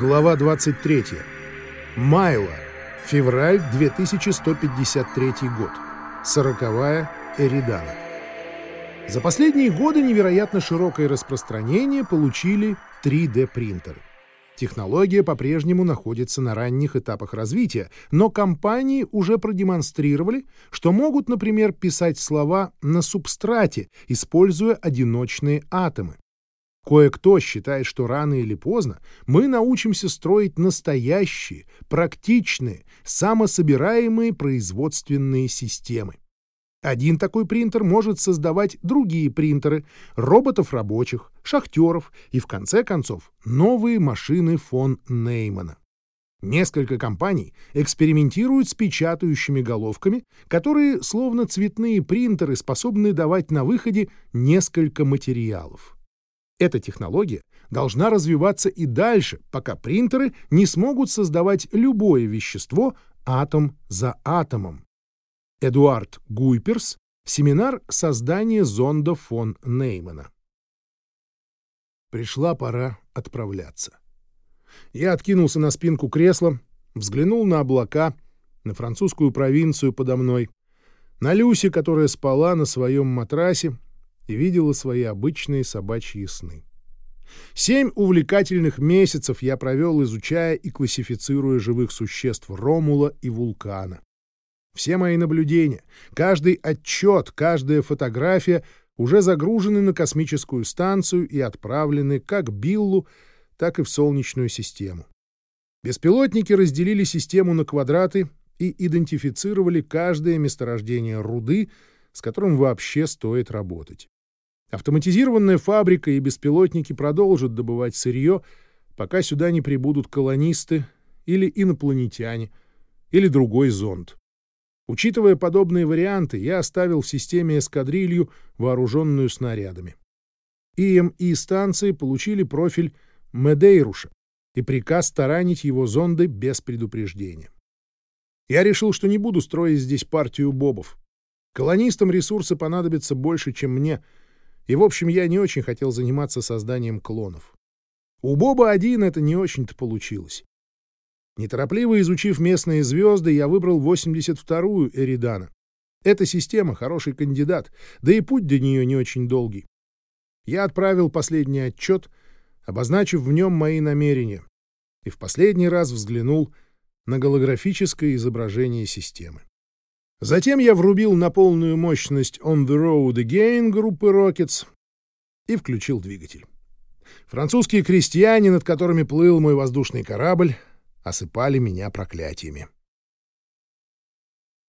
Глава 23. Майло. Февраль 2153 год. Сороковая Эридана. За последние годы невероятно широкое распространение получили 3D-принтеры. Технология по-прежнему находится на ранних этапах развития, но компании уже продемонстрировали, что могут, например, писать слова на субстрате, используя одиночные атомы. Кое-кто считает, что рано или поздно мы научимся строить настоящие, практичные, самособираемые производственные системы. Один такой принтер может создавать другие принтеры, роботов рабочих, шахтеров и, в конце концов, новые машины фон Неймана. Несколько компаний экспериментируют с печатающими головками, которые, словно цветные принтеры, способны давать на выходе несколько материалов. Эта технология должна развиваться и дальше, пока принтеры не смогут создавать любое вещество атом за атомом. Эдуард Гуйперс, семинар создания зонда фон Неймана. Пришла пора отправляться. Я откинулся на спинку кресла, взглянул на облака, на французскую провинцию подо мной, на Люси, которая спала на своем матрасе и видела свои обычные собачьи сны. Семь увлекательных месяцев я провел, изучая и классифицируя живых существ Ромула и Вулкана. Все мои наблюдения, каждый отчет, каждая фотография уже загружены на космическую станцию и отправлены как Биллу, так и в Солнечную систему. Беспилотники разделили систему на квадраты и идентифицировали каждое месторождение руды, с которым вообще стоит работать. Автоматизированная фабрика и беспилотники продолжат добывать сырье, пока сюда не прибудут колонисты или инопланетяне, или другой зонд. Учитывая подобные варианты, я оставил в системе эскадрилью, вооруженную снарядами. ИМИ-станции получили профиль Медейруша и приказ таранить его зонды без предупреждения. Я решил, что не буду строить здесь партию бобов. Колонистам ресурсы понадобятся больше, чем мне — и, в общем, я не очень хотел заниматься созданием клонов. У Боба-1 это не очень-то получилось. Неторопливо изучив местные звезды, я выбрал 82-ю Эридана. Эта система — хороший кандидат, да и путь до нее не очень долгий. Я отправил последний отчет, обозначив в нем мои намерения, и в последний раз взглянул на голографическое изображение системы. Затем я врубил на полную мощность «On the Road Again» группы Rockets и включил двигатель. Французские крестьяне, над которыми плыл мой воздушный корабль, осыпали меня проклятиями.